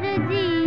जी।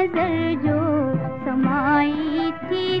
नज़र जो समाई थी